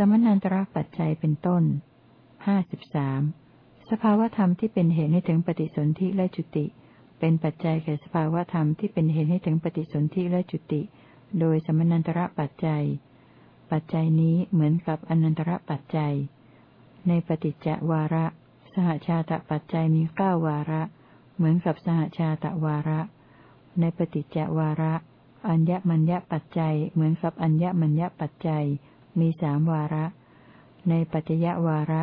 สมนันตระปัจจัยเป็นต้นห้าสิบสามสภาวธรรมที่เป็นเหตุให้ถึงปฏิสนธิและจุติ เป็นปัจจัยแก่สภาวธรรมที่เป็นเหตุให้ถึงปฏิสนธิและจุติ โดยสมนันตระปัจจัย ปัจจัยนี้เหมือนกับอนันตระปัจจัย ในปฏิจจวาระ สหชาตปัจจัยมีเก้าวาระ เหมือนกับสหชาตวาระ ในปฏิจจวาระ อัญญมัญญปัจจัยเหมือนกับอัญญมัญญปัจจัย มีสามวาระ ในปัจจยวาระ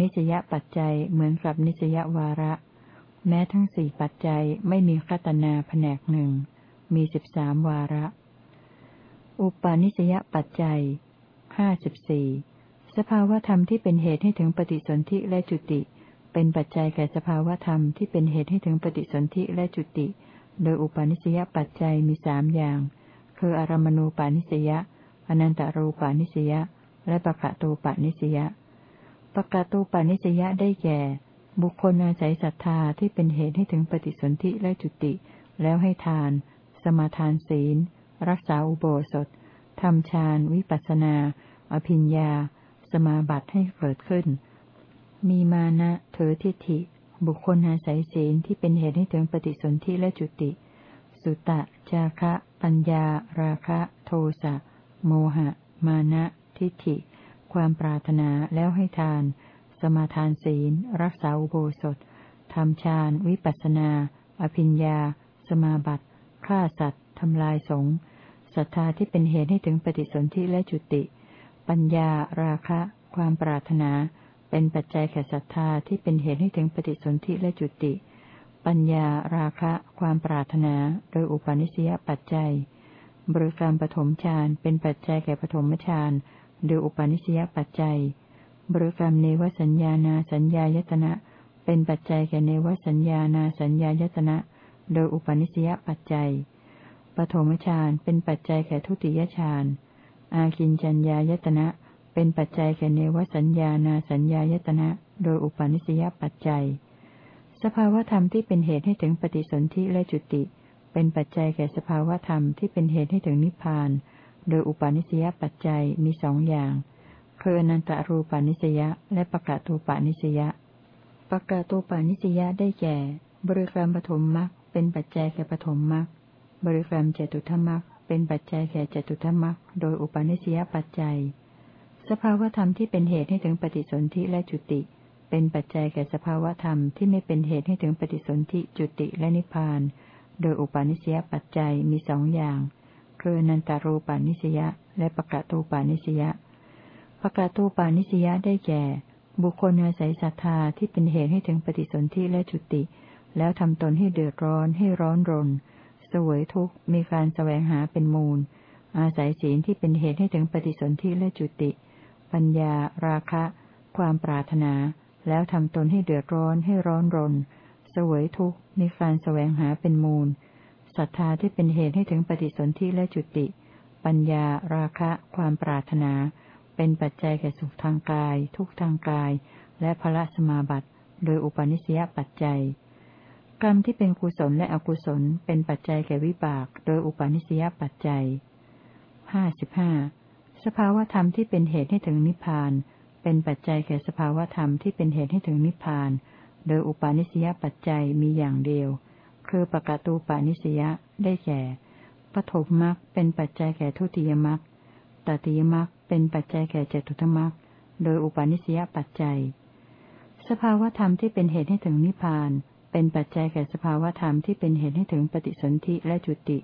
นิสยปัจจัยเหมือนกับนิสยวาระ แม้ทั้งสี่ปัจจัยไม่มีคัตนาแผนกหนึ่งมีสิบสามวาระ อุปาณิสยปัจจัยห้าสิบสี่สภาวธรรมที่เป็นเหตุให้ถึงปฏิสนธิและจุติ เป็นปัจจัยแก่สภาวธรรมที่เป็นเหตุให้ถึงปฏิสนธิและจุติ โดยอุปาณิสยปัจจัยมีสามอย่าง คืออารมณูปาณิสยา อนันตารูปาณิสยาและปะกะตูปาณิสยาปะกาตูปานิสยะได้แก่ บุคคลอาศัยศรัทธาที่เป็นเหตุให้ถึงปฏิสนธิและจุติ แล้วให้ทาน สมาทานศีล รักษาอุโบสถทำฌานวิปัสนา อภิญญา สมาบัติให้เกิดขึ้น มีมานะเถอทิฏฐิ บุคคลอาศัยศีลที่เป็นเหตุให้ถึงปฏิสนธิและจุติ สุตะ จาคะ ปัญญา ราคะ โทสะ โมหะ มานะ ทิฏฐิ ความปรารถนาแล้วให้ทาน สมาทานศีล รักษาอุโบสถทำฌาน วิปัสนา อภิญญา สมาบัติฆ่าสัตว์ทำลายสงศรัทธาที่เป็นเหตุให้ถึงปฏิสนธิและจุติ ปัญญา ราคะ ความปรารถนา เป็นปัจจัยแก่ศรัทธาที่เป็นเหตุให้ถึงปฏิสนธิและจุติ ปัญญา ราคะ ความปรารถนา โดยอุปาณิสยปัจจัย บริการปฐมฌานเป็นปัจจัยแก่ปฐมฌานโดยอุปาณิสยปัจจัย บริกรรมเนวสัญญานาสัญญายตนะ เป็นปัจจัยแก่เนวสัญญานาสัญญายตนะ โดยอุปาณิสยปัจจัย ปฐมฌานเป็นปัจจัยแก่ทุติยฌาน อากินจัญญายตนะ เป็นปัจจัยแก่เนวสัญญานาสัญญายตนะ โดยอุปาณิสยปัจจัย สภาวธรรมที่เป็นเหตุให้ถึงปฏิสนธิและจุติ เป็นปัจจัยแก่สภาวธรรมที่เป็นเหตุให้ถึงนิพพาน โดยอุปาณิสยปัจจัยมีสองอย่าง คืออนันตารูปาณิสยาและปะกะตูปาณิสยาปะกะตูปาณิสยาได้แก่ บริกรรมปฐมมรรคเป็นปัจจัยแก่ปฐมมรรคบริกรรมเจตุธรรมรรคเป็นปัจจัยแก่เจตุธรรมรรคโดยอุปาณิสยปัจจัย สภาวธรรมที่เป็นเหตุให้ถึงปฏิสนธิและจุติ เป็นปัจจัยแก่สภาวธรรมที่ไม่เป็นเหตุให้ถึงปฏิสนธิจุติและนิพพาน โดยอุปาณิสยปัจจัยมีสองอย่าง คือนันตารูปานิสยาและปะกะตูปานิสยาปะกะตูปานิสยาได้แก่ บุคคลอาศัยศรัทธาที่เป็นเหตุให้ถึงปฏิสนธิและจุติ แล้วทำตนให้เดือดร้อนให้ร้อนรน สวยทุกข์มีการแสวงหาเป็นมูล อาศัยศีลที่เป็นเหตุให้ถึงปฏิสนธิและจุติ ปัญญา ราคะ ความปรารถนา แล้วทำตนให้เดือดร้อนให้ร้อนรนส วยทุกข์มีการแสวงหาเป็นมูลศรัทธาที่เป็นเหตุให้ถึงปฏิสนธิและจุติ ปัญญา ราคะ ความปรารถนา เป็นปัจจัยแก่สุขทางกาย ทุกทางกาย และพระสมาบัติ โดยอุปนิสยปัจจัย กรรมที่เป็นกุศลและอกุศล เป็นปัจจัยแก่วิบาก โดยอุปนิสยปัจจัยห้าสิบห้าสภาวธรรมที่เป็นเหตุให้ถึงนิพพาน เป็นปัจจัยแก่สภาวธรรมที่เป็นเหตุให้ถึงนิพพาน โดยอุปาณิสยปัจจัยมีอย่างเดียว คือปกตูปานิสยาได้แก่ปฐมมรรคเป็นปัจจัยแก่ทุติยมรรคตติยมรรคเป็นปัจจัยแก่เจตุธมรรคโดยอุปาณิสยปัจจัย สภาวธรรมที่เป็นเหตุให้ถึงนิพพาน เป็นปัจจัยแก่สภาวธรรมที่เป็นเหตุให้ถึงปฏิสนธิและจุติ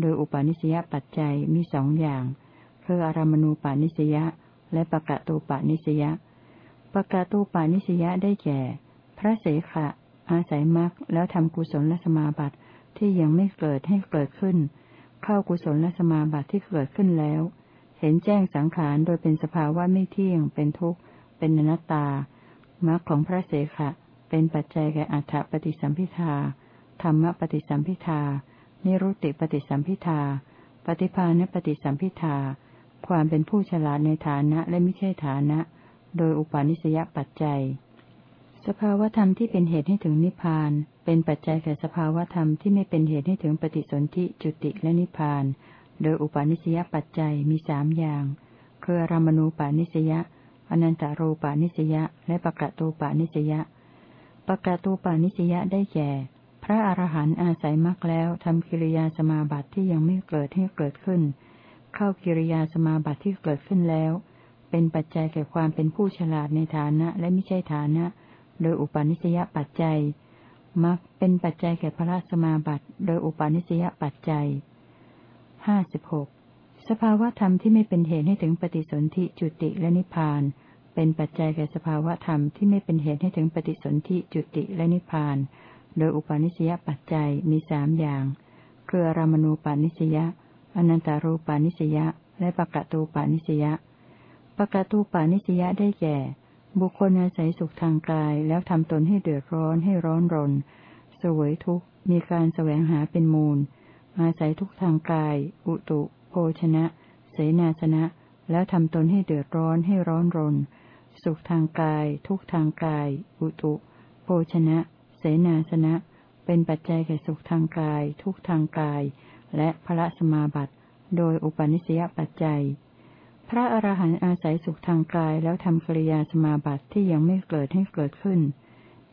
โดยอุปาณิสยปัจจัยมีสองอย่าง คืออารามณูปาณิสยาและปะกะตูปานิสยาปะกะตูปานิสยาได้แก่ พระเสขะอาศัยมรรคแล้วทำกุศลและสมาบัติที่ยังไม่เกิดให้เกิดขึ้น เข้ากุศลและสมาบัติที่เกิดขึ้นแล้ว เห็นแจ้งสังขารโดยเป็นสภาวะไม่เที่ยง เป็นทุกข์ เป็นอนัตตามรรคของพระเสขะเป็นปัจจัยแก่อัฏฐปฏิสัมพิทาธรรมปฏิสัมพิทา นิรุตติปฏิสัมพิทา ปฏิภาณปฏิสัมพิทา ความเป็นผู้ฉลาดในฐานะและไม่ใช่ฐานะ โดยอุปาณิสยปัจจัย สภาวธรรมที่เป็นเหตุให้ถึงนิพพาน เป็นปัจจัยแก่สภาวธรรมที่ไม่เป็นเหตุให้ถึงปฏิสนธิจุติและนิพพาน โดยอุปาณิสยปัจจัยมีสามอย่าง คืออรามณูปานิสยาอนันตารูปานิสยาและปะกะตูปานิสยาปะกะตูปานิสยาได้แก่ พระอรหันต์อาศัยมรรคแล้วทำกิริยาสมาบัติที่ยังไม่เกิดให้เกิดขึ้น เข้ากิริยาสมาบัติที่เกิดขึ้นแล้ว เป็นปัจจัยแก่ความเป็นผู้ฉลาดในฐานะและไม่ใช่ฐานะ โดยอุปาณิสยปัจจัยมรรคเป็นปัจจัยแก่พระสมาบัติ โดยอุปาณิสยปัจจัยห้าสิบหกสภาวธรรมที่ไม่เป็นเหตุให้ถึงปฏิสนธิจุติและนิพพาน เป็นปัจจัยแก่สภาวธรรมที่ไม่เป็นเหตุให้ถึงปฏิสนธิจุติและนิพพาน โดยอุปาณิสยปัจจัยมีสามอย่าง คืออารามณูปาณิสยาอนันตารูปาณิสยาและปะกะตูปาณิสยาปะกะตูปาณิสยาได้แก่ บุคคลอาศัยสุขทางกายแล้วทำตนให้เดือดร้อนให้ร้อนรน สวยทุกมีการแสวงหาเป็นมูล อาศัยทุกทางกาย อุตุ โภชนะ เสนาสนะ แล้วทำตนให้เดือดร้อนให้ร้อนรน สุขทางกาย ทุกทางกาย อุตุ โภชนะ เสนาสนะ เป็นปัจจัยแก่สุขทางกาย ทุกทางกาย และพระสมาบัติ โดยอุปนิสยปัจจัย พระอรหันต์อาศัยสุขทางกายแล้วทำกิริยาสมาบัติที่ยังไม่เกิดให้เกิดขึ้น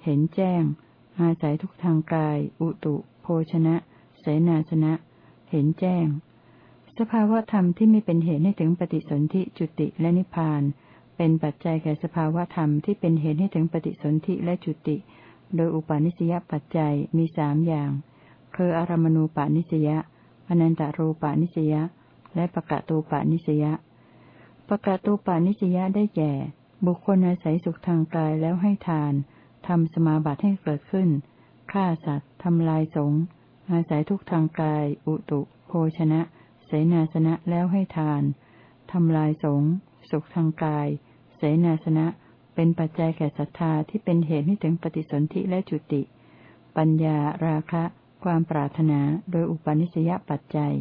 เห็นแจ้ง อาศัยทุกทางกาย อุตุ โภชนะเสนาสนะ เห็นแจ้ง สภาวธรรมที่ไม่เป็นเหตุให้ถึงปฏิสนธิจุติและนิพพาน เป็นปัจจัยแก่สภาวธรรมที่เป็นเหตุให้ถึงปฏิสนธิและจุติ โดยอุปาณิสยปัจจัยมีสามอย่าง คืออารมณูปาณิสยาอนันตารูปาณิสยาและปะกะตูปาณิสยา ปะกะตูปาณิสยาได้แก่ บุคคลอาศัยสุขทางกายแล้วให้ทานทำสมาบัติให้เกิดขึ้นฆ่าสัตว์ทำลายสงอาศัยทุกทางกาย อุตุโภชนะ เสนาสนะแล้วให้ทานทำลายสงสุขทางกาย เสนาสนะ เป็นปัจจัยแก่ศรัทธาที่เป็นเหตุให้ถึงปฏิสนธิและจุติ ปัญญาราคะ ความปรารถนาโดยอุปาณิสยปัจจัย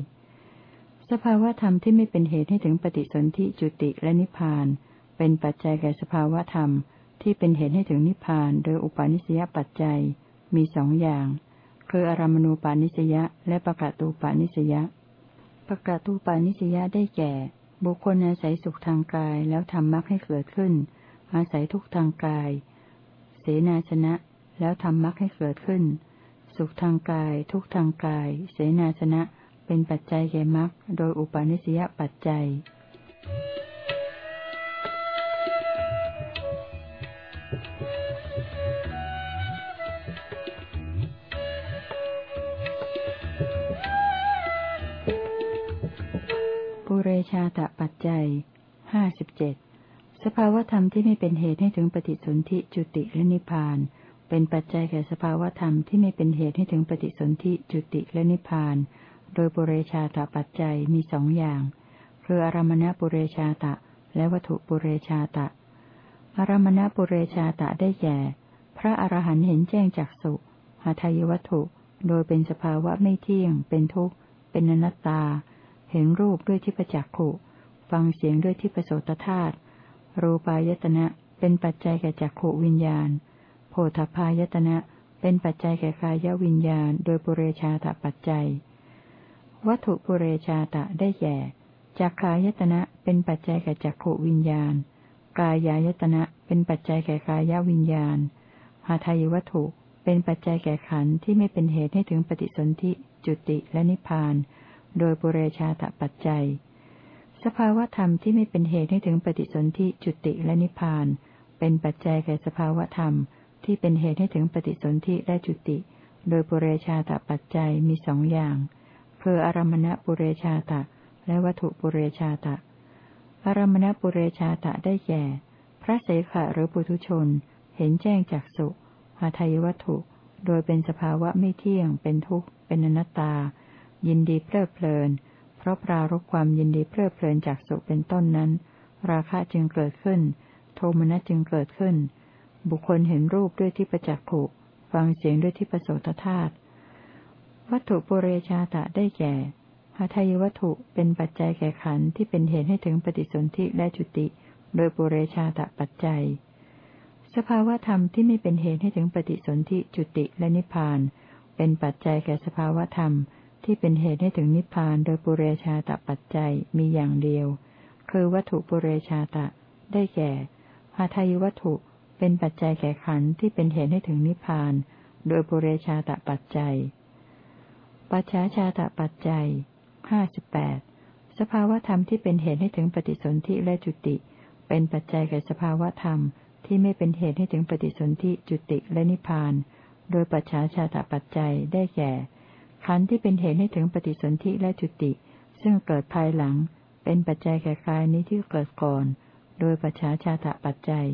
สภาวธรรมที่ไม่เป็นเหตุให้ถึงปฏิสนธิจุติและนิพพาน เป็นปัจจัยแก่สภาวธรรมที่เป็นเหตุให้ถึงนิพพาน โดยอุปาณิสยปัจจัยมีสองอย่าง คืออารามณูปาณิสยาและปะกะตูปาณิสยาปกาตูปานิสยาได้แก่ บุคคลอาศัยสุขทางกายแล้วทำมรรคให้เกิดขึ้น อาศัยทุกทางกาย เสนาชนะ แล้วทำมรรคให้เกิดขึ้น สุขทางกาย ทุกทางกาย เสนาชนะ เป็นปัจจัยแก่มรรคโดยอุปาณิสยปัจจัยเรชาตปัจจัยห้าสิบเจ็ดสภาวธรรมที่ไม่เป็นเหตุให้ถึงปฏิสนธิจุติและนิพพาน เป็นปัจจัยแก่สภาวธรรมที่ไม่เป็นเหตุให้ถึงปฏิสนธิจุติและนิพพาน โดยปุเรชาตปัจจัยมีสองอย่าง คืออารมณปุเรชาตะ และวัตถุปุเรชาตะ อารมณปุเรชาตะได้แก่ พระอรหันต์เห็นแจ้งจากสุหาทายวัตถุ โดยเป็นสภาวะไม่เที่ยง เป็นทุกข์ เป็นอนัตตา เห็นรูปด้วยทิพจักขุฟังเสียงด้วยทิพโสตธาตุ รูปายตนะ เป็นปัจจัยแก่จักขวิญญาณ โพธพายตนะ เป็นปัจจัยแก่กายวิญญาณ โดยปุเรชาตปัจจัย วัตถุปุเรชาตะได้แก่จักขายตนะเป็นปัจจัยแก่จักขวิญญาณ กายายตนะเป็นปัจจัยแก่กายวิญญาณหาทายวัตถุเป็นปัจจัยแก่ขันธ์ที่ไม่เป็นเหตุให้ถึงปฏิสนธิจุติและนิพพาน โดยปุเรชาตปัจจัย สภาวธรรมที่ไม่เป็นเหตุให้ถึงปฏิสนธิจุติและนิพพาน เป็นปัจจัยแก่สภาวธรรมที่เป็นเหตุให้ถึงปฏิสนธิและจุติ โดยปุเรชาตปัจจัยมีสองอย่าง คืออารมณปุเรชาตะ และวัตถุปุเรชาตะ อารมณปุเรชาตะได้แก่ พระเสขะหรือปุถุชน เห็นแจ้งจากสุหาทายวัตถุ โดยเป็นสภาวะไม่เที่ยง เป็นทุกข์ เป็นอนัตตา ยินดีเพลิดเพลิน เพราะปรารบความยินดีเพลิดเพลินจากสุเป็นต้นนั้น ราคะจึงเกิดขึ้น โทมนัสจึงเกิดขึ้น บุคคลเห็นรูปด้วยที่ประจักษ์ผูฟังเสียงด้วยที่ประโสตธาตุ วัตถุปุเรชาตะได้แก่หาทายวัตถุเป็นปัจจัยแก่ขันธ์ที่เป็นเหตุให้ถึงปฏิสนธิและจุติ โดยปุเรชาตะปัจจัย สภาวธรรมที่ไม่เป็นเหตุให้ถึงปฏิสนธิจุติและนิพพาน เป็นปัจจัยแก่สภาวธรรมที่เป็นเหตุให้ถึงนิพพาน โดยปุเรชาตปัจจัยมีอย่างเดียวคืคือวัตถุปุเรชาตะ ได้แก่หาทายวัตถุเป็นปัจจัยแก่ขันธ์ที่เป็นเหตุให้ถึงนิพพาน โดยปุเรชาตะปัจจัย ปัจฉาชาตะปัจจัยห้าสิบแปดสภาวธรรมที่เป็นเหตุให้ถึงปฏิสนธิและจุติ เป็นปัจจัยแก่สภาวธรรมที่ไม่เป็นเหตุให้ถึงปฏิสนธิจุติและนิพพาน โดยปัจฉาชาตะปัจจัยได้แก่ ขันธ์ที่เป็นเหตุให้ถึงปฏิสนธิและจุติ ซึ่งเกิดภายหลัง เป็นปัจจัยแก่กายนี้ที่เกิดก่อน โดยปัจฉาชาตะปัจจัย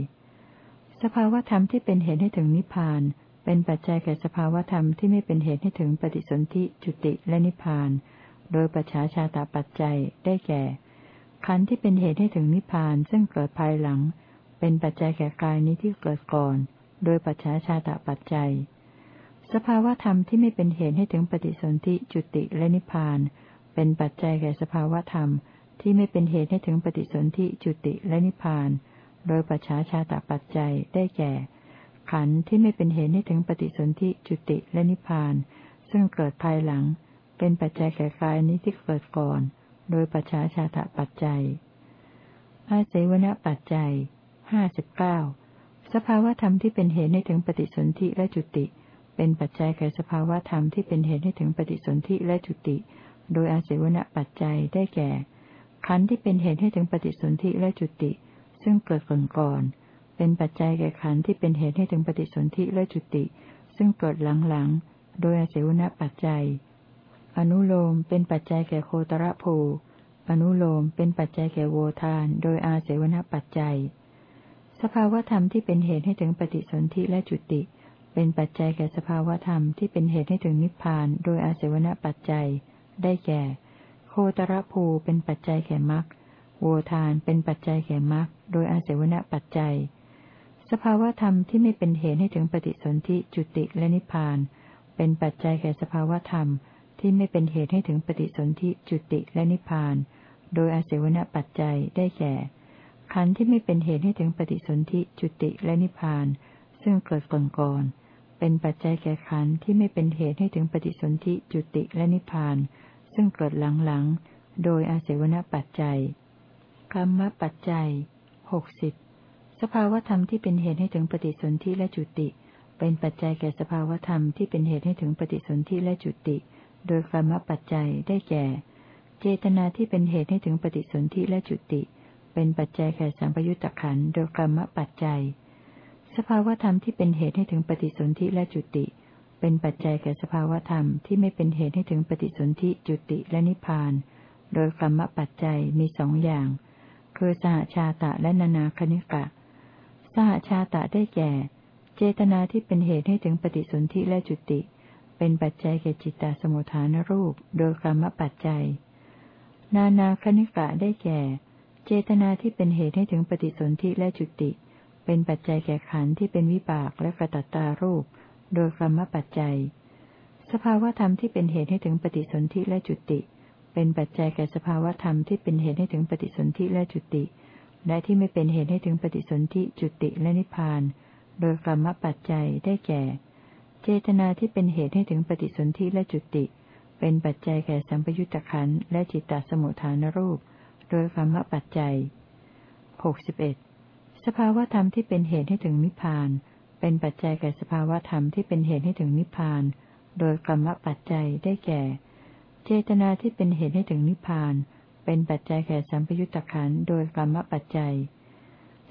สภาวธรรมที่เป็นเหตุให้ถึงนิพพาน เป็นปัจจัยแก่สภาวธรรมที่ไม่เป็นเหตุให้ถึงปฏิสนธิจุติและนิพพาน โดยปัจฉาชาตะปัจจัยได้แก่ ขันธ์ที่เป็นเหตุให้ถึงนิพพานซึ่งเกิดภายหลัง เป็นปัจจัยแก่กายนี้ที่เกิดก่อน โดยปัจฉาชาตะปัจจัย สภาวธรรมที่ไม่เป็นเหตุให้ถึงปฏิสนธิจุติและนิพพาน เป็นปัจจัยแก่สภาวธรรมที่ไม่เป็นเหตุให้ถึงปฏิสนธิจุติและนิพพาน โดยปัจฉาชาตะปัจจัยได้แก่ ขันธ์ที่ไม่เป็นเหตุให้ถึงปฏิสนธิจุติและนิพพาน ซึ่งเกิดภายหลัง เป็นปัจจัยแก่กายนี้ที่เกิดก่อน โดยปัจฉาชาตะปัจจัย อาศัยวณปัจจัยห้าสิบเก้าสภาวธรรมที่เป็นเหตุให้ถึงปฏิสนธิและจุติ เป็นปัจจัยแก่สภาวธรรมที่เป็นเหตุให้ถึงปฏิสนธิและจุติ โดยอาศัยวณปัจจัยได้แก่ขันธ์ที่เป็นเหตุให้ถึงปฏิสนธิและจุติ ซึ่งเกิดก่อนก่อน เป็นปัจจัยแก่ขันธ์ที่เป็นเหตุให้ถึงปฏิสนธิและจุติ ซึ่งเกิดหลังๆ โดยอาศัยวณปัจจัย อนุโลมเป็นปัจจัยแก่โคตรภู อนุโลมเป็นปัจจัยแก่โวทาน โดยอาศัยวณปัจจัย สภาวธรรมที่เป็นเหตุให้ถึงปฏิสนธิและจุติ เป็นปัจจัยแก่สภาวธรรมที่เป็นเหตุให้ถึงนิพพาน โดยอาศัยวณปัจจัย ได้แก่ โคตรภูเป็นปัจจัยแก่มรรค โวทานเป็นปัจจัยแก่มรรค โดยอาศัยวณปัจจัย สภาวธรรมที่ไม่เป็นเหตุให้ถึงปฏิสนธิจุติและนิพพาน เป็นปัจจัยแก่สภาวธรรมที่ไม่เป็นเหตุให้ถึงปฏิสนธิจุติและนิพพาน โดยอาศัยวณปัจจัยได้แก่ ขันธ์ที่ไม่เป็นเหตุให้ถึงปฏิสนธิจุติและนิพพาน ซึ่งเกิดก่อนก่อนเป็นปัจจัยแก่ขันธ์ที่ไม่เป็นเหตุให้ถึงปฏิสนธิจุติและนิพพาน ซึ่งเกิดหลังๆ โดยอาศัยวณปัจจัยกรรมปัจจัยหกสิบ สภาวธรรมที่เป็นเหตุให้ถึงปฏิสนธิและจุติ เป็นปัจจัยแก่สภาวธรรมที่เป็นเหตุให้ถึงปฏิสนธิและจุติ โดยกรรมปัจจัยได้แก่ เจตนาที่เป็นเหตุให้ถึงปฏิสนธิและจุติ เป็นปัจจัยแก่สัมปยุตตะขันโดยกรรมปัจจัย สภาวธรรมที่เป็นเหตุให้ถึงปฏิสนธิและจุติ เป็นปัจจัยแก่สภาวธรรมที่ไม่เป็นเหตุให้ถึงปฏิสนธิจุติและนิพพาน โดยกรรมปัจจัยมีสองอย่าง คือสหชาตะและนานาคณิกะ สหชาตะได้แก่ เจตนาที่เป็นเหตุให้ถึงปฏิสนธิและจุติ เป็นปัจจัยแก่จิตตสมุทฐานรูป โดยกรรมปัจจัย นานาคณิกะได้แก่ เจตนาที่เป็นเหตุให้ถึงปฏิสนธิและจุติ เป็นปัจจัยแก่ขันธ์ที่เป็นวิบากและกระตัตตารูป โดยกรรมปัจจัย สภาวธรรมที่เป็นเหตุให้ถึงปฏิสนธิและจุติ เป็นปัจจัยแก่สภาวธรรมที่เป็นเหตุให้ถึงปฏิสนธิและจุติ และที่ไม่เป็นเหตุให้ถึงปฏิสนธิจุติและนิพพาน โดยกรรมปัจจัยได้แก่ เจตนาที่เป็นเหตุให้ถึงปฏิสนธิและจุติ เป็นปัจจัยแก่สัมปยุตตะขันและจิตตสมุทฐานรูป โดยกรรมปัจจัยหกสิบเอ็ดสภาวธรรมที่เป็นเหตุให้ถึงนิพพาน เป็นปัจจัยแก่สภาวธรรมที่เป็นเหตุให้ถึงนิพพาน โดยกรรมปัจจัยได้แก่ เจตนาที่เป็นเหตุให้ถึงนิพพานเเป็นปัจจัยแก่สัมปยุตตะขันโดยกรรมปัจจัย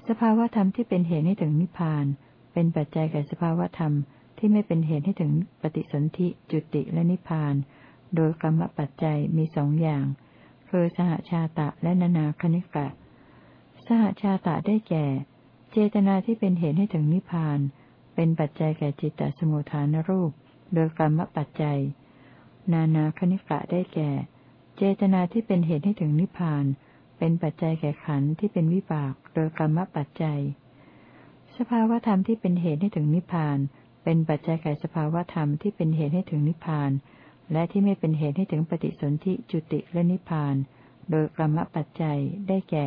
สภาวธรรมที่เป็นเหตุให้ถึงนิพพาน เป็นปัจจัยแก่สภาวธรรมที่ไม่เป็นเหตุให้ถึงปฏิสนธิจุติและนิพพาน โดยกรรมปัจจัยมีสองอย่าง คือสหชาตะและนานาคณิกะ สหชาตะได้แก่ เจตนาที่เป็นเหตุให้ถึงนิพพาน เป็นปัจจัยแก่จิตตสมุทฐานรูป โดยกรรมปัจจัย นานาคณิกะได้แก่ เจตนาที่เป็นเหตุให้ถึงนิพพาน เป็นปัจจัยแก่ขันธ์ที่เป็นวิบาก โดยกรรมปัจจัย สภาวธรรมที่เป็นเหตุให้ถึงนิพพาน เป็นปัจจัยแก่สภาวธรรมที่เป็นเหตุให้ถึงนิพพาน และที่ไม่เป็นเหตุให้ถึงปฏิสนธิจุติและนิพพาน โดยกรรมปัจจัย ได้แก่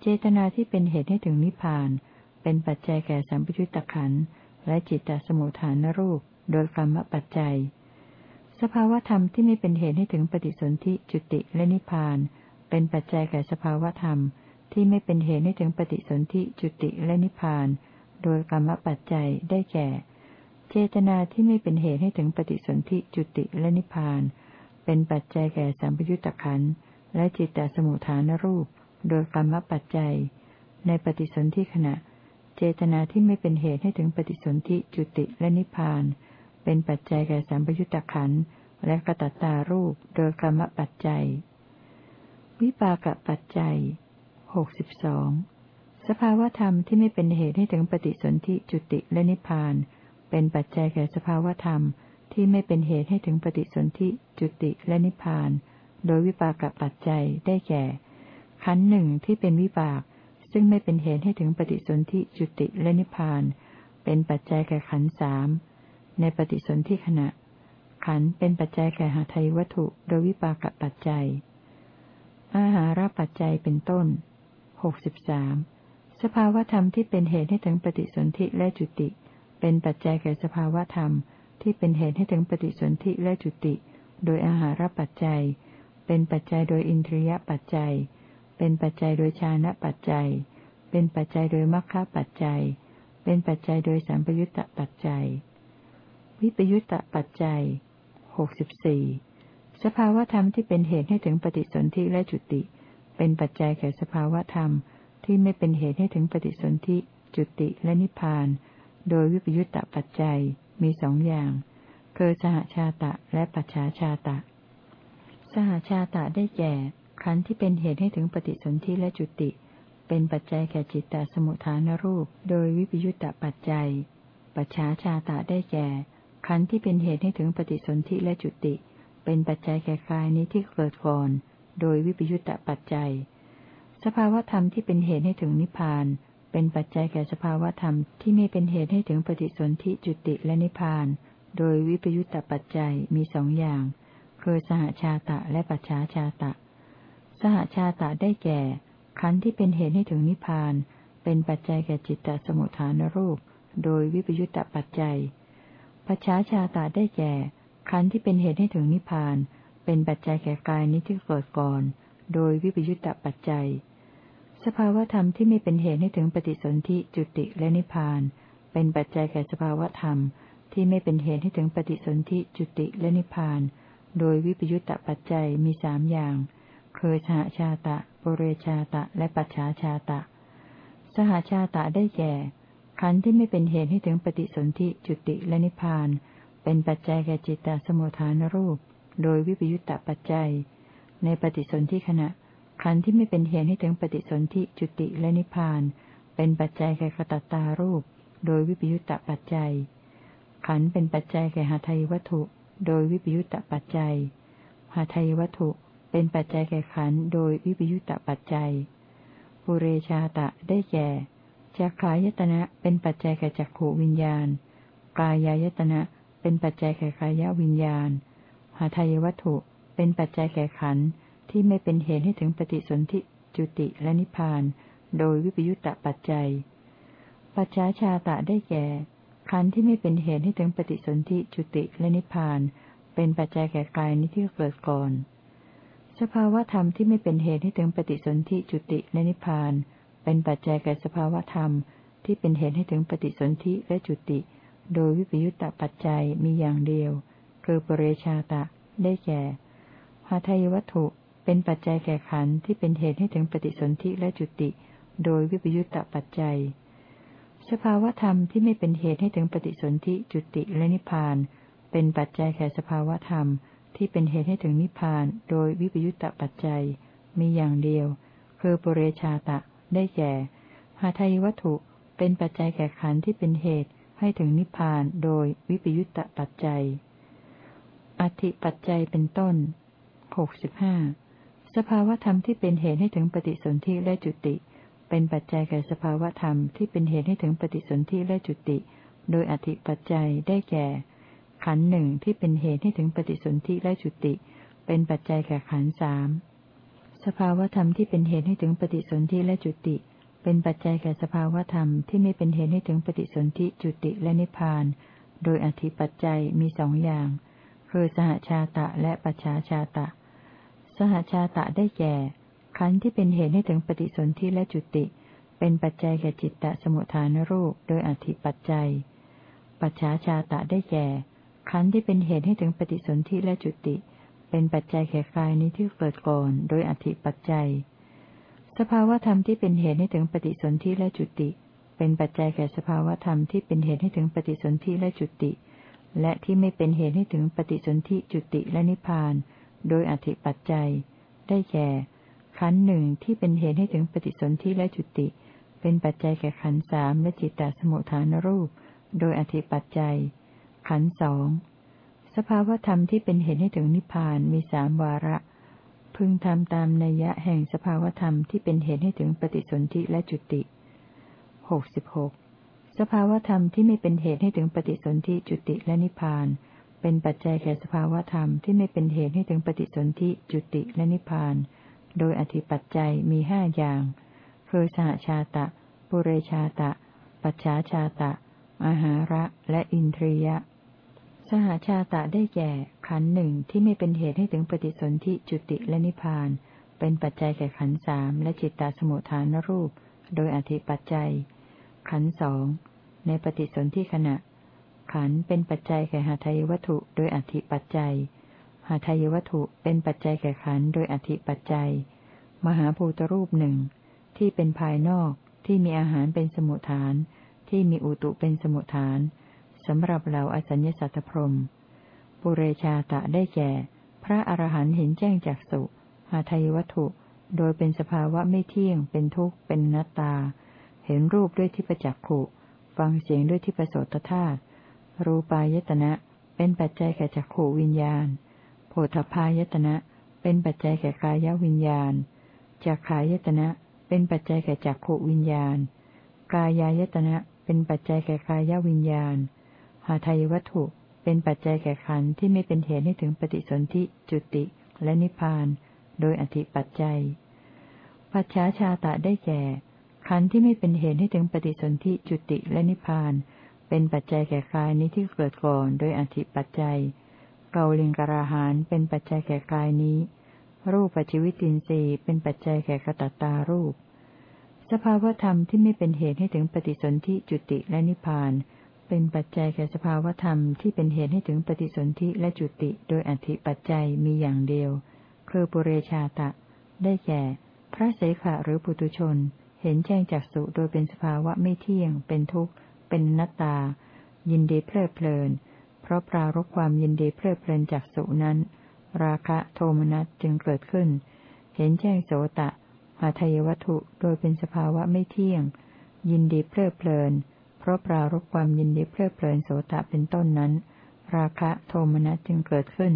เจตนาที่เป็นเหตุให้ถึงนิพพาน เป็นปัจจัยแก่สัมปยุตตะขันและจิตตสมุทฐานรูป โดยกรรมปัจจัย สภาวธรรมที่ไม่เป็นเหตุให้ถึงปฏิสนธิจุติและนิพพาน เป็นปัจจัยแก่สภาวธรรมที่ไม่เป็นเหตุให้ถึงปฏิสนธิจุติและนิพพาน โดยกรรมปัจจัยได้แก่ เจตนาที่ไม่เป็นเหตุให้ถึงปฏิสนธิจุติและนิพพาน เป็นปัจจัยแก่สัมปยุตตะขันและจิตตสมุทฐานรูป โดยกรรมปัจจัย ในปฏิสนธิขณะ เจตนาที่ไม่เป็นเหตุให้ถึงปฏิสนธิจุติและนิพพาน เป็นปัจจัยแก่สัมปยุตตะขันและกระตัตตารูปโดยกรรมปัจจัย วิปากปัจจัยหกสิบสองสภาวธรรมที่ไม่เป็นเหตุให้ถึงปฏิสนธิจุติและนิพพาน เป็นปัจจัยแก่สภาวธรรมที่ไม่เป็นเหตุให้ถึงปฏิสนธิจุติและนิพพาน โดยวิปากปัจจัยได้แก่ ขันหนึ่งที่เป็นวิบาก ซึ่งไม่เป็นเหตุให้ถึงปฏิสนธิจุติและนิพพาน เป็นปัจจัยแก่ขันสาม ในปฏิสนธิขณะ ขันเป็นปัจจัยแก่หาไทยวัตถุโดยวิปากปัจจัย อาหารปัจจัยเป็นต้นหกสิบสามสภาวธรรมที่เป็นเหตุให้ถึงปฏิสนธิและจุติ เป็นปัจจัยแก่สภาวธรรมที่เป็นเหตุให้ถึงปฏิสนธิและจุติ โดยอาหารปัจจัย เป็นปัจจัยโดยอินทรียปัจจัย เป็นปัจจัยโดยชานะปัจจัย เป็นปัจจัยโดยมรรคปัจจัย เป็นปัจจัยโดยสัมปยุตตปัจจัย วิปยุตตปัจจัยหกสิบสี่สภาวธรรมที่เป็นเหตุให้ถึงปฏิสนธิและจุติ เป็นปัจจัยแก่สภาวธรรมที่ไม่เป็นเหตุให้ถึงปฏิสนธิจุติและนิพพาน โดยวิปยุตตะปัจจัยมีสองอย่างคือสหชาตะและปัจฉาชาตะ สหชาตะได้แก่ขันธ์ที่เป็นเหตุให้ถึงปฏิสนธิและจุติ เป็นปัจจัยแก่จิตตสมุทฐานรูป โดยวิปยุตตะปัจจัย ปัจฉาชาตะได้แก่ ขันธ์ที่เป็นเหตุให้ถึงปฏิสนธิและจุติ เป็นปัจจัยแก่กายนี้ที่เกิดก่อน โดยวิปยุตตปัจจัย สภาวธรรมที่เป็นเหตุให้ถึงนิพพาน เป็นปัจจัยแก่สภาวธรรมที่ไม่เป็นเหตุให้ถึงปฏิสนธิจุติและนิพพาน โดยวิปยุตตปัจจัยมีสองอย่าง คือสหชาตะและปัจฉาชาตะ สหชาตะได้แก่ ขันธ์ที่เป็นเหตุให้ถึงนิพพาน เป็นปัจจัยแก่จิตตสมุทฐานรูป โดยวิปยุตตปัจจัย ปัจฉาชาตะได้แก่ ขันธ์ที่เป็นเหตุให้ถึงนิพพาน เป็นปัจจัยแก่กายนี้ที่เกิดก่อน โดยวิปยุตตปัจจัย สภาวธรรมที่ไม่เป็นเหตุให้ถึงปฏิสนธิจุติและนิพพาน เป็นปัจจัยแก่สภาวธรรมที่ไม่เป็นเหตุให้ถึงปฏิสนธิจุติและนิพพาน โดยวิปยุตตปัจจัยมีสามอย่าง คือสหชาตะปุเรชาตะ และปัจฉาชาตะ สหชาตะได้แก่ ขันธ์ที่ไม่เป็นเหตุให้ถึงปฏิสนธิจุติและนิพพาน เป็นปัจจัยแก่จิตตสมุทฐานรูป โดยวิปยุตตปัจจัย ในปฏิสนธิขณะ ขันธ์ที่ไม่เป็นเหตุให้ถึงปฏิสนธิจุติและนิพพาน เป็นปัจจัยแก่กตัตตารูป โดยวิปยุตตปัจจัย ขันธ์เป็นปัจจัยแก่หาไทยวัตถุ โดยวิปยุตตปัจจัยหาไทยวัตถุ เป็นปัจจัยแก่ขันธ์โดยวิปยุตตปัจจัยปุเรชาตะได้แก่ จักขายตนะเป็นปัจจัยแก่จักขวิญญาณ กายายตนะเป็นปัจจัยแก่กายวิญญาณ หาทายวัตถุเป็นปัจจัยแก่ขันธ์ที่ไม่เป็นเหตุให้ถึงปฏิสนธิจุติและนิพพาน โดยวิปยุตตะปัจจัย ปัจฉาชาตะได้แก่ ขันธ์ที่ไม่เป็นเหตุให้ถึงปฏิสนธิจุติและนิพพาน เป็นปัจจัยแก่กายนี้ที่เกิดก่อน สภาวะธรรมที่ไม่เป็นเหตุให้ถึงปฏิสนธิจุติและนิพพานเเป็นปัจจัยแก่สภาวธรรม ที่เป็นเหตุให้ถึงปฏิสนธิและจุติ โดยวิปยุตตปัจจัยมีอย่างเดียว คือปเรชาตะ ได้แก่หาทายวัตถุเป็นปัจจัยแก่ขันที่เป็นเหตุให้ถึงปฏิสนธิและจุติ โดยวิปยุตตปัจจัย สภาวธรรมที่ไม่เป็นเหตุให้ถึงปฏิสนธิจุติและนิพพาน เป็นปัจจัยแก่สภาวธรรมที่เป็นเหตุให้ถึงนิพพาน โดยวิปยุตตปัจจัย มีอย่างเดียว คือปเรชาตะ ได้แก่หาทายวัตถุเป็นปัจจัยแก่ขันธ์ที่เป็นเหตุให้ถึงนิพพานโดยวิปยุตตะปัจจัย อธิปัจจัยเป็นต้นหกสิบห้าสภาวธรรมที่เป็นเหตุให้ถึงปฏิสนธิและจุติ เป็นปัจจัยแก่สภาวธรรมที่เป็นเหตุให้ถึงปฏิสนธิและจุติ โดยอธิปัจจัยได้แก่ ขันหนึ่งที่เป็นเหตุให้ถึงปฏิสนธิและจุติ เป็นปัจจัยแก่ขันสาม สภาวธรรมที่เป็นเหตุให้ถึงปฏิสนธิและจุติ เป็นปัจจัยแก่สภาวธรรมที่ไม่เป็นเหตุให้ถึงปฏิสนธิจุติและนิพพาน โดยอธิปัจจัยมีสองอย่าง คือสหชาตะและปัจฉาชาตะ สหชาตะได้แก่ ขันธ์ที่เป็นเหตุให้ถึงปฏิสนธิและจุติ เป็นปัจจัยแก่จิตตสมุทฐานรูป โดยอธิปัจจัย ปัจฉาชาตะได้แก่ขันธ์ที่เป็นเหตุให้ถึงปฏิสนธิและจุติ เป็นปัจจัยแก่กายนี้ที่เกิดก่อนโดยอธิปัจจัย สภาวธรรมที่เป็นเหตุให้ถึงปฏิสนธิและจุติ เป็นปัจจัยแก่สภาวธรรมที่เป็นเหตุให้ถึงปฏิสนธิและจุติ และที่ไม่เป็นเหตุให้ถึงปฏิสนธิจุติและนิพพาน โดยอธิปัจจัย ได้แก่ ขันหนึ่งที่เป็นเหตุให้ถึงปฏิสนธิและจุติ เป็นปัจจัยแก่ขันสามและจิตตสมุทฐานรูป โดยอธิปัจจัย ขันสอง สภาวธรรมที่เป็นเหตุให้ถึงนิพพานมีสามวาระ พึงทำตามนัยยะแห่งสภาวธรรมที่เป็นเหตุให้ถึงปฏิสนธิและจุติหกสิบหกสภาวธรรมที่ไม่เป็นเหตุให้ถึงปฏิสนธิจุติและนิพพาน เป็นปัจจัยแก่สภาวธรรมที่ไม่เป็นเหตุให้ถึงปฏิสนธิจุติและนิพพาน โดยอธิปัจจัยมีห้าอย่าง คือสหชาตะ ปุเรชาตะ ปัจฉาชาตะอาหาระ และอินทรียะ สหชาตะได้แก่ ขันหนึ่งที่ไม่เป็นเหตุให้ถึงปฏิสนธิจุติและนิพพาน เป็นปัจจัยแก่ขันสามและจิตตสมุทฐานรูป โดยอธิปัจจัย ขันสองในปฏิสนธิขณะ ขันเป็นปัจจัยแก่หาทายวัตถุโดยอธิปัจจัยหาทายวัตถุเป็นปัจจัยแก่ขันโดยอธิปัจจัย มหาภูตรูปหนึ่งที่เป็นภายนอกที่มีอาหารเป็นสมุทฐาน ที่มีอุตุเป็นสมุทฐาน สำหรับเหล่าอสัญญสัตพรมปุเรชาตะได้แก่ พระอรหันต์เห็นแจ้งจากสุหาทายวัตถุ โดยเป็นสภาวะไม่เที่ยง เป็นทุกข์ เป็นนัตตา เห็นรูปด้วยที่ประจักขุ ฟังเสียงด้วยที่ประโสตธาตุ รูปายตนะ เป็นปัจจัยแก่จักขูวิญญาณฏฐพายตนะ เป็นปัจจัยแก่กายวิญญาณ จักขายตนะ เป็นปัจจัยแก่จักขูวิญญาณ กายายตนะ เป็นปัจจัยแก่กายวิญญาณ หาทายวัตถุเป็นปัจจัยแก่ขันธ์ที่ไม่เป็นเหตุให้ถึงปฏิสนธิจุติและนิพพาน โดยอธิปัจจัย ปัจฉาชาตะได้แก่ ขันธ์ที่ไม่เป็นเหตุให้ถึงปฏิสนธิจุติและนิพพาน เป็นปัจจัยแก่กายนี้ที่เกิดก่อน โดยอธิปัจจัย เกาลิงกราหานเป็นปัจจัยแก่กายนี้ รูปปัจจิวิตินทรีย์เป็นปัจจัยแก่กตัตตารูป สภาวธรรมที่ไม่เป็นเหตุให้ถึงปฏิสนธิจุติและนิพพานเเป็นปัจจัยแก่สภาวธรรมที่เป็นเหตุให้ถึงปฏิสนธิและจุติ โดยอธิปัจจัยมีอย่างเดียว คือปุเรชาตะ ได้แก่ พระเสขะหรือปุตุชน เห็นแจ้งจากสุโดยเป็นสภาวะไม่เที่ยง เป็นทุกข์ เป็นนัตตา ยินดีเพลิดเพลิน เพราะปรารบความยินดีเพลิดเพลินจากสุนั้น ราคะโทมนัสจึงเกิดขึ้น เห็นแจ้งโสตะหาทายวัตถุโดยเป็นสภาวะไม่เที่ยง ยินดีเพลิดเพลิน เพราะปรารบความยินดีเพลิดเพลินโสตะเป็นต้นนั้น ราคะโทมนัสจึงเกิดขึ้น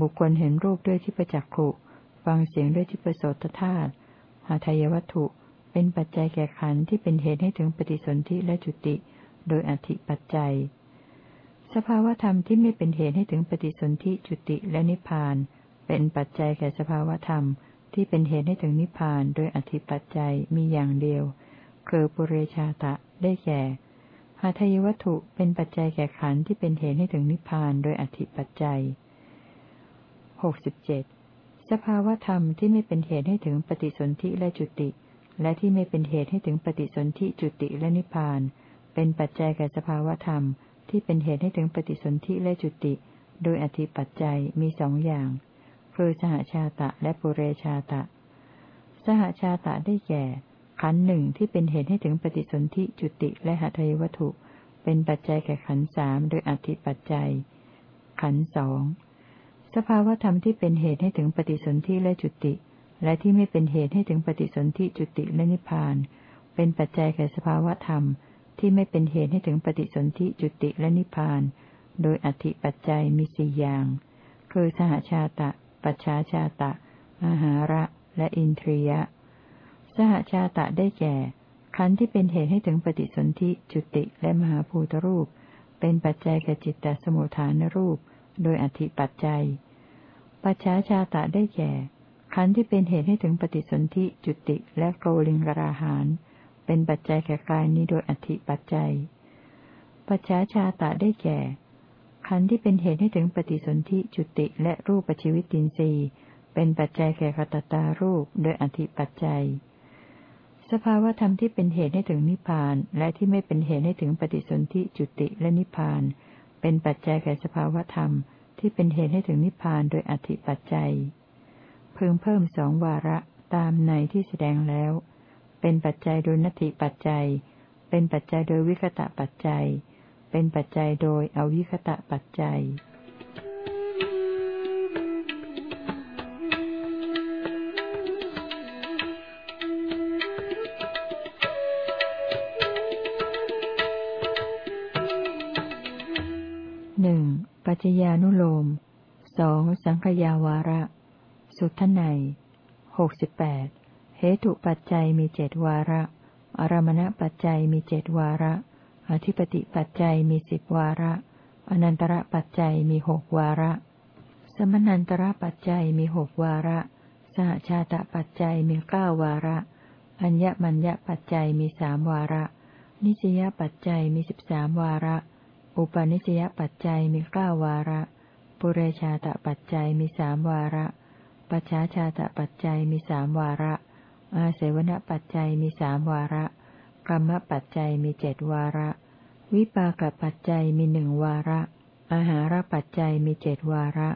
บุคคลเห็นรูปด้วยที่ประจักขุ ฟังเสียงด้วยที่ประโสตธาตุหาทายวัตถุ เป็นปัจจัยแก่ขันที่เป็นเหตุให้ถึงปฏิสนธิและจุติ โดยอธิปัจจัย สภาวธรรมที่ไม่เป็นเหตุให้ถึงปฏิสนธิจุติและนิพพาน เป็นปัจจัยแก่สภาวธรรมที่เป็นเหตุให้ถึงนิพพาน โดยอธิปัจจัยมีอย่างเดียว คือปุเรชาตะได้แก่หาทายวัตถุเป็นปัจจัยแก่ขันธ์ที่เป็นเหตุให้ถึงนิพพานโดยอธิปัจจัยหกสิบเจ็ดสภาวธรรมที่ไม่เป็นเหตุให้ถึงปฏิสนธิและจุติ และที่ไม่เป็นเหตุให้ถึงปฏิสนธิจุติและนิพพาน เป็นปัจจัยแก่สภาวธรรม ที่เป็นเหตุให้ถึงปฏิสนธิและจุติ โดยอธิปัจจัยมีสองอย่าง คือสหชาตะและปุเรชาตะ สหชาตะได้แก่ ขันหนึ่งที่เป็นเหตุให้ถึงปฏิสนธิจุติและหทัยวัตถุ เป็นปัจจัยแก่ขันสามโดยอธิปัจจัย ขันสองสภาวธรรมที่เป็นเหตุให้ถึงปฏิสนธิและจุติ และที่ไม่เป็นเหตุให้ถึงปฏิสนธิจุติและนิพพาน เป็นปัจจัยแก่สภาวธรรม ที่ไม่เป็นเหตุให้ถึงปฏิสนธิจุติและนิพพาน โดยอธิปัจจัยมีสี่อย่าง คือสหชาตะ ปัจฉาชาตะอาหาระ และอินทรียะ สหชาตะได้แก่ ขันธ์ที่เป็นเหตุให้ถึงปฏิสนธิจุติและมหาภูตรูป เป็นปัจจัยแก่จิตตสมุทฐานรูป โดยอธิปัจจัย ปัจฉาชาตะได้แก่ ขันธ์ที่เป็นเหตุให้ถึงปฏิสนธิจุติและโกลิงกราหานเป็นปัจจัยแก่กายนี้โดยอธิปัจจัย ปัจฉาชาตะได้แก่ ขันธ์ที่เป็นเหตุให้ถึงปฏิสนธิจุติและรูปปัจจิวิตินทรีย์เป็นปัจจัยแก่กตตารูปโดยอธิปัจจัย สภาวธรรมที่เป็นเหตุให้ถึงนิพพาน และที่ไม่เป็นเหตุให้ถึงปฏิสนธิจุติและนิพพาน เป็นปัจจัยแก่สภาวธรรม ที่เป็นเหตุให้ถึงนิพพานโดยอธิปัจจัยเพึงเพิ่มสองวาระตามในที่แสดงแล้ว เป็นปัจจัยโดยนัตถิปัจจัย เป็นปัจจัยโดยวิคตะปัจจัย เป็นปัจจัยโดยอวิคตะปัจจัย จจญานุโลมสองสังขยาวาระ สุทไนหกสิบแปดเหตุปัจจัยมีเจดวาระ อารมณปัจจัยมีเจดวาระ อธิปติปัจจัยมีสิบวาระ อนันตระปัจจัยมีหกวาระ สมนันตระปัจจัยมีหกวาระ สหชาตปัจจัยมีเก้าวาระ อัญญมัญญปัจจัยมีสามวาระ นิสยปัจจัยมีสิบสามวาระ อุปนิสยปัจจัยมีเก้าวาระ ปุเรชาตปัจจัยมีสามวาระ ปัจฉาชาตปัจจัยมีสามวาระ อาเสวนปัจจัยมีสามวาระกรรมปัจจัยมีเจ็ดวาระ วิปากปัจจัยมีหนึ่งวาระ อาหารปัจจัยมีเจ็ดวาระ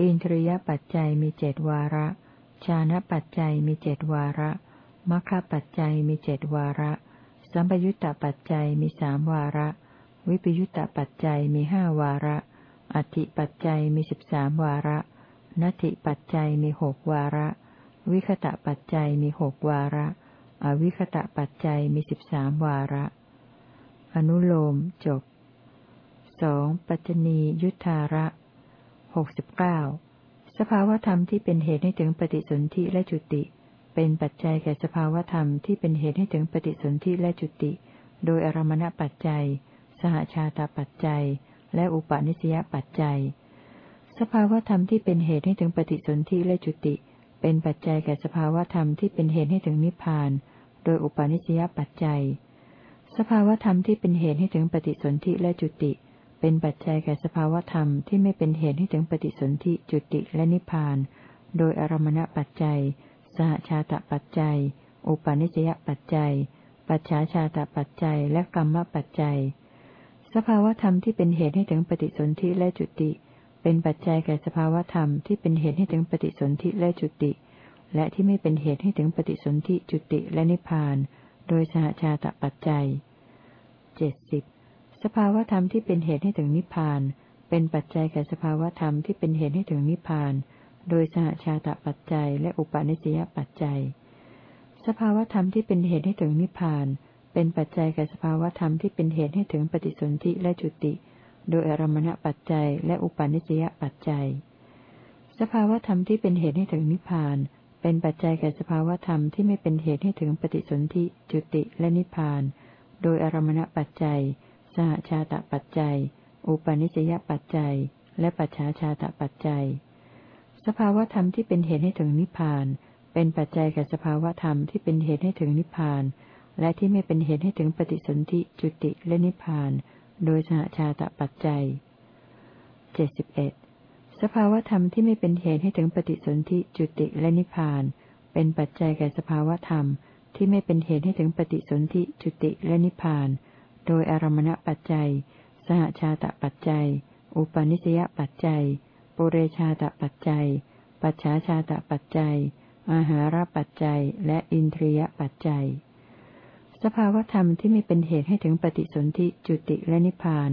อินทรียปัจจัยมีเจ็ดวาระ ชานะปัจจัยมีเจ็ดวาระมัคคปัจจัยมีเจ็ดวาระ สัมปยุตตปัจจัยมีสามวาระ วิปยุตตปัจจัยมีห้าวาระ อธิปัจจัยมีสิบสามวาระนัตติปัจจัยมีหกวาระ วิคตะปัจจัยมีหกวาระ อวิคตะปัจจัยมีสิบสามวาระ อนุโลมจบสองปัจจณียุทธาระหกสิบเก้าสภาวธรรมที่เป็นเหตุให้ถึงปฏิสนธิและจุติ เป็นปัจจัยแก่สภาวธรรมที่เป็นเหตุให้ถึงปฏิสนธิและจุติ โดยอารมณปัจจัย สหชาตปัจจัย และอุปาณิสยปัจจัย สภาวธรรมที่เป็นเหตุให้ถึงปฏิสนธิและจุติ เป็นปัจจัยแก่สภาวธรรมที่เป็นเหตุให้ถึงนิพพาน โดยอุปาณิสยปัจจัย สภาวธรรมที่เป็นเหตุให้ถึงปฏิสนธิและจุติ เป็นปัจจัยแก่สภาวธรรมที่ไม่เป็นเหตุให้ถึงปฏิสนธิจุติและนิพพาน โดยอารมณปัจจัย สหชาตปัจจัย อุปาณิสยปัจจัยปัจฉาชาตปัจจัยและกรรมปัจจัย สภาวธรรมที่เป็นเหตุให้ถึงปฏิสนธิและจุติ เป็นปัจจัยแก่สภาวธรรมที่เป็นเหตุให้ถึงปฏิสนธิและจุติ และที่ไม่เป็นเหตุให้ถึงปฏิสนธิจุติและนิพพาน โดยสหชาตปัจจัยเจ็ดสิบสภาวธรรมที่เป็นเหตุให้ถึงนิพพาน เป็นปัจจัยแก่สภาวธรรมที่เป็นเหตุให้ถึงนิพพาน โดยสหชาตปัจจัยและอุปาณิสยปัจจัย สภาวธรรมที่เป็นเหตุให้ถึงนิพพานเเป็นปัจจัยแก่สภาวธรรมที่เป็นเหตุให้ถึงปฏิสนธิและจุติ โดยอารมณปัจจัยและอุปาณิสยปัจจัย สภาวธรรมที่เป็นเหตุให้ถึงนิพพาน เป็นปัจจัยแก่สภาวธรรมที่ไม่เป็นเหตุให้ถึงปฏิสนธิ จุติและนิพพาน โดยอารมณปัจจัย สหชาตปัจจัย อุปาณิสยปัจจัย และปัจฉาชาตปัจจัย สภาวธรรมที่เป็นเหตุให้ถึงนิพพาน เป็นปัจจัยแก่สภาวธรรมที่เป็นเหตุให้ถึงนิพพาน และที่ไม่เป็นเหตุให้ถึงปฏิสนธิจุติและนิพพาน โดยสหชาตปัจจัยเจ็ดสิบเอ็ดสภาวธรรมที่ไม่เป็นเหตุให้ถึงปฏิสนธิจุติและนิพพาน เป็นปัจจัยแก่สภาวธรรมที่ไม่เป็นเหตุให้ถึงปฏิสนธิจุติและนิพพาน โดยอารมณปัจจัย สหชาตปัจจัย อุปนิสยปัจจัย ปุเรชาตปัจจัย ปัจฉาชาตปัจจัย อาหารปัจจัย และอินทรียปัจจัย สภาวธรรมที่ไม่เป็นเหตุให้ถึงปฏิสนธิจุติและนิพพาน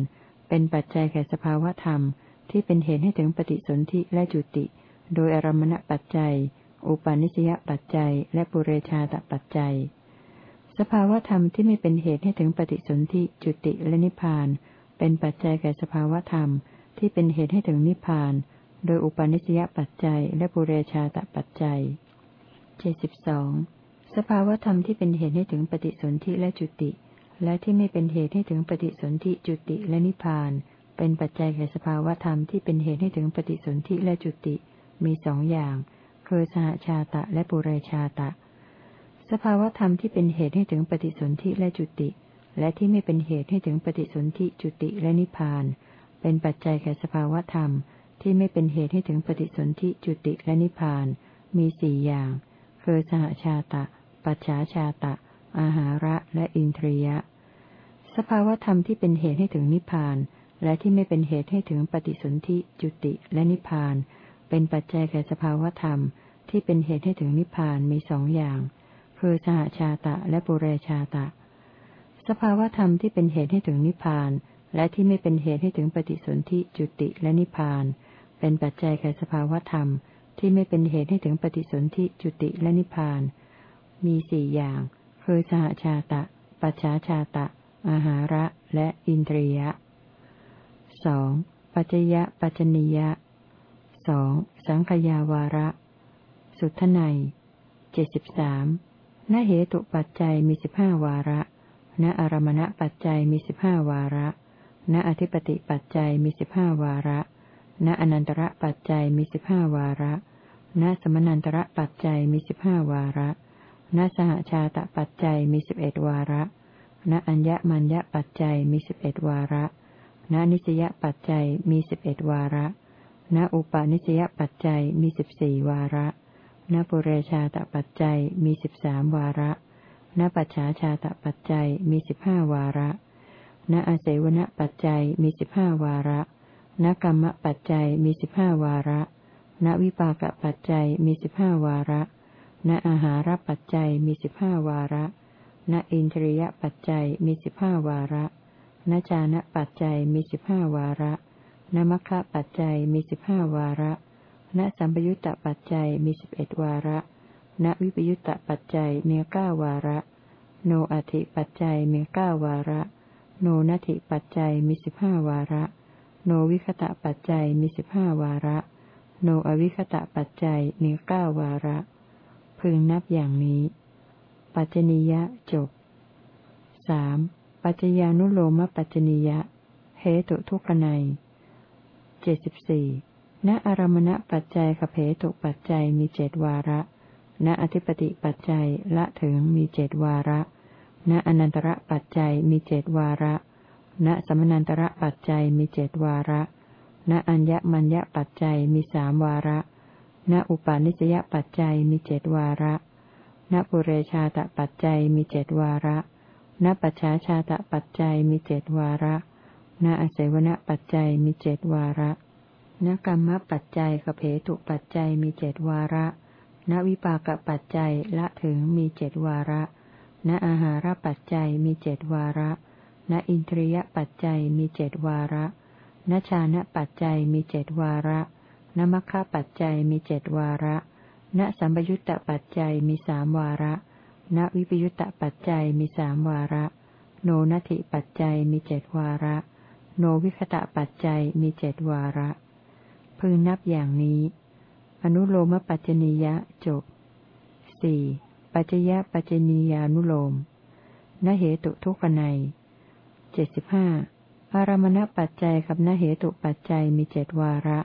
เป็นปัจจัยแก่สภาวธรรมที่เป็นเหตุให้ถึงปฏิสนธิและจุติ โดยอารมณปัจจัย อุปาณิสยปัจจัย และปุเรชาตปัจจัย สภาวธรรมที่ไม่เป็นเหตุให้ถึงปฏิสนธิจุติและนิพพาน เป็นปัจจัยแก่สภาวธรรมที่เป็นเหตุให้ถึงนิพพาน โดยอุปาณิสยปัจจัย และปุเรชาตปัจจัยเจ็ดสิบสอง สภาวธรรมที่เป็นเหตุให้ถึงปฏิสนธิและจุติ และที่ไม่เป็นเหตุให้ถึงปฏิสนธิจุติและนิพพาน เป็นปัจจัยแก่สภาวธรรมที่เป็นเหตุให้ถึงปฏิสนธิและจุติ มีสองอย่าง คือสหชาตะและปุเรชาตะ สภาวธรรมที่เป็นเหตุให้ถึงปฏิสนธิและจุติ และที่ไม่เป็นเหตุให้ถึงปฏิสนธิจุติและนิพพาน เป็นปัจจัยแก่สภาวธรรมที่ไม่เป็นเหตุให้ถึงปฏิสนธิจุติและนิพพาน มีสี่อย่าง คือสหชาตะ ปัจฉาชาตะ อาหาระและอินทรียะ สภาวธรรมที่เป็นเหตุให้ถึงนิพพาน และที่ไม่เป็นเหตุให้ถึงปฏิสนธิจุติและนิพพาน เป็นปัจจัยแก่สภาวธรรมที่เป็นเหตุให้ถึงนิพพานมีสองอย่าง คือสหชาตะและปุเรชาตะ สภาวธรรมที่เป็นเหตุให้ถึงนิพพาน และที่ไม่เป็นเหตุให้ถึงปฏิสนธิจุติและนิพพาน เป็นปัจจัยแก่สภาวธรรมที่ไม่เป็นเหตุให้ถึงปฏิสนธิจุติและนิพพาน มีสี่อย่าง คือสหชาตะ ปัจฉาชาตะ อาหาระ และอินทรียะสองปัจจยะปัจจนิยะสองสังขยาวาระ สุทไนเจ็ดสิบสามนเหตุปัจจัยมีสิบห้าวาระณอารมณปัจจัยมีสิบห้าวาระณอธิปติปัจจัยมีสิบห้าวาระณอนันตระปัจจัยมีสิบห้าวาระณสมนันตระปัจจัยมีสิบห้าวาระ ณสหชาตปัจจัยมีสิบเอ็ดวาระ ณอัญญมัญญปัจจัยมีสิบเอ็ดวาระ ณนิสยปัจจัยมีสิบเอ็ดวาระ ณอุปาณิสยปัจจัยมีสิบสี่วาระ ณปุเรชาตปัจจัยมีสิบสามวาระ ณปัจฉาชาตปัจจัยมีสิบห้าวาระ ณอาเสวนปัจจัยมีสิบห้าวาระ ณกรรมปัจจัยมีสิบห้าวาระ ณวิปากปัจจัยมีสิบห้าวาระ ณอาหารปัจจัยมีสิบห้าวาระ ณอินทรียปัจจัยมีสิบห้าวาระ ณจานะปัจจัยมีสิบห้าวาระณมัคคะปัจจัยมีสิบห้าวาระ ณสัมปยุตตปัจจัยมีสิบเอ็ดวาระ ณวิปยุตตปัจจัยมีเก้าวาระ โนอัติปัจจัยมีเก้าวาระ โนนัติปัจจัยมีสิบห้าวาระ โนวิคตะปัจจัยมีสิบห้าวาระ โนอวิคตะปัจจัยมีเก้าวาระ พึงนับอย่างนี้ ปัจจนิยะจบสามปัจจญานุโลมปัจจนิยะ เหตุทุกขไนเจ็ดสิบสี่ณอารมณปัจจัยขเพตุปัจจัยมีเจดวาระ ณอธิปติปัจจัยละถึงมีเจดวาระ ณอนันตระปัจจัยมีเจดวาระ ณสมนันตระปัจจัยมีเจดวาระ ณอัญญมัญญปัจจัยมีสามวาระ ณอุปาณิสยปัจจัยมีเจดวาระ ณปุเรชาตปัจจัยมีเจดวาระ ณปัจฉาชาตปัจจัยมีเจดวาระ ณอเสวนปัจจัยมีเจดวาระนกรรมปัจจัยกเพตุปัจจัยมีเจดวาระ ณวิปากปัจจัยละถึงมีเจดวาระ ณอาหารปัจจัยมีเจดวาระ ณอินทรียปัจจัยมีเจดวาระ ณชานะปัจจัยมีเจดวาระ ณมัคคะปัจจัยมีเจ็ดวาระ ณสัมปยุตตปัจจัยมีสามวาระ ณวิปยุตตปัจจัยมีสามวาระ โนนัตถิปัจจัยมีเจ็ดวาระ โนวิคตะปัจจัยมีเจ็ดวาระ พึงนับอย่างนี้ อนุโลมปัจจนียะจบสี่ปัจจยะปัจจนียานุโลมนเหตุทุกนัยเจ็ดสิบห้าอารมณปัจจัยกับนเหตุปัจจัยมีเจ็ดวาระ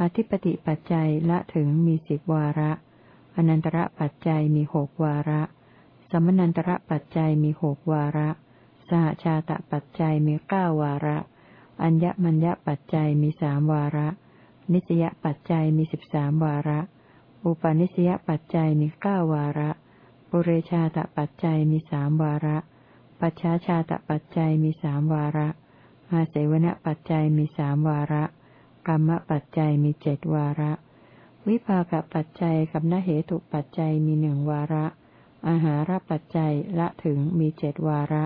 อธิปติปัจจัยละถึงมีสิบวาระ อนันตระปัจจัยมีหกวาระ สมนันตระปัจจัยมีหกวาระ สหชาตะปัจจัยมีเก้าวาระ อัญญมัญญปัจจัยมีสามวาระ นิสยปัจจัยมีสิบสามวาระ อุปาณิสยปัจจัยมีเก้าวาระ ปุเรชาตะปัจจัยมีสามวาระ ปัจฉาชาตะปัจจัยมีสามวาระอาเสวนปัจจัยมีสามวาระ กรรมปัจจัยมีเจดวาระ วิภากปัจจัยกับนเหตุปัจจัยมีหนึ่งวาระ อาหารปัจจัยละถึงมีเจดวาระ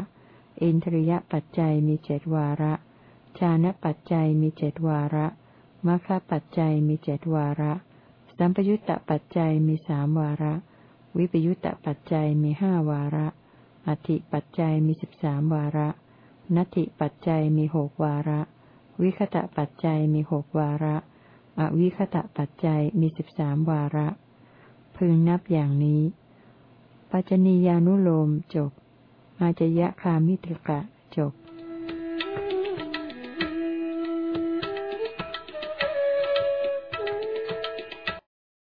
อินทริยปัจจัยมีเจดวาระ ชานะปัจจัยมีเจดวาระมรรคปัจจัยมีเจดวาระ สัมปยุตตปัจจัยมีสามวาระ วิปยุตตปัจจัยมีห้าวาระ อธิปัจจัยมีสิบสามวาระนัตถิปัจจัยมีหกวาระ วิคตะปัจจัยมีหกวาระ อวิคตะปัจจัยมีสิบสามวาระ พึงนับอย่างนี้ ปัจจนียานุโลมจบ อาจยะคามิตรกะจบ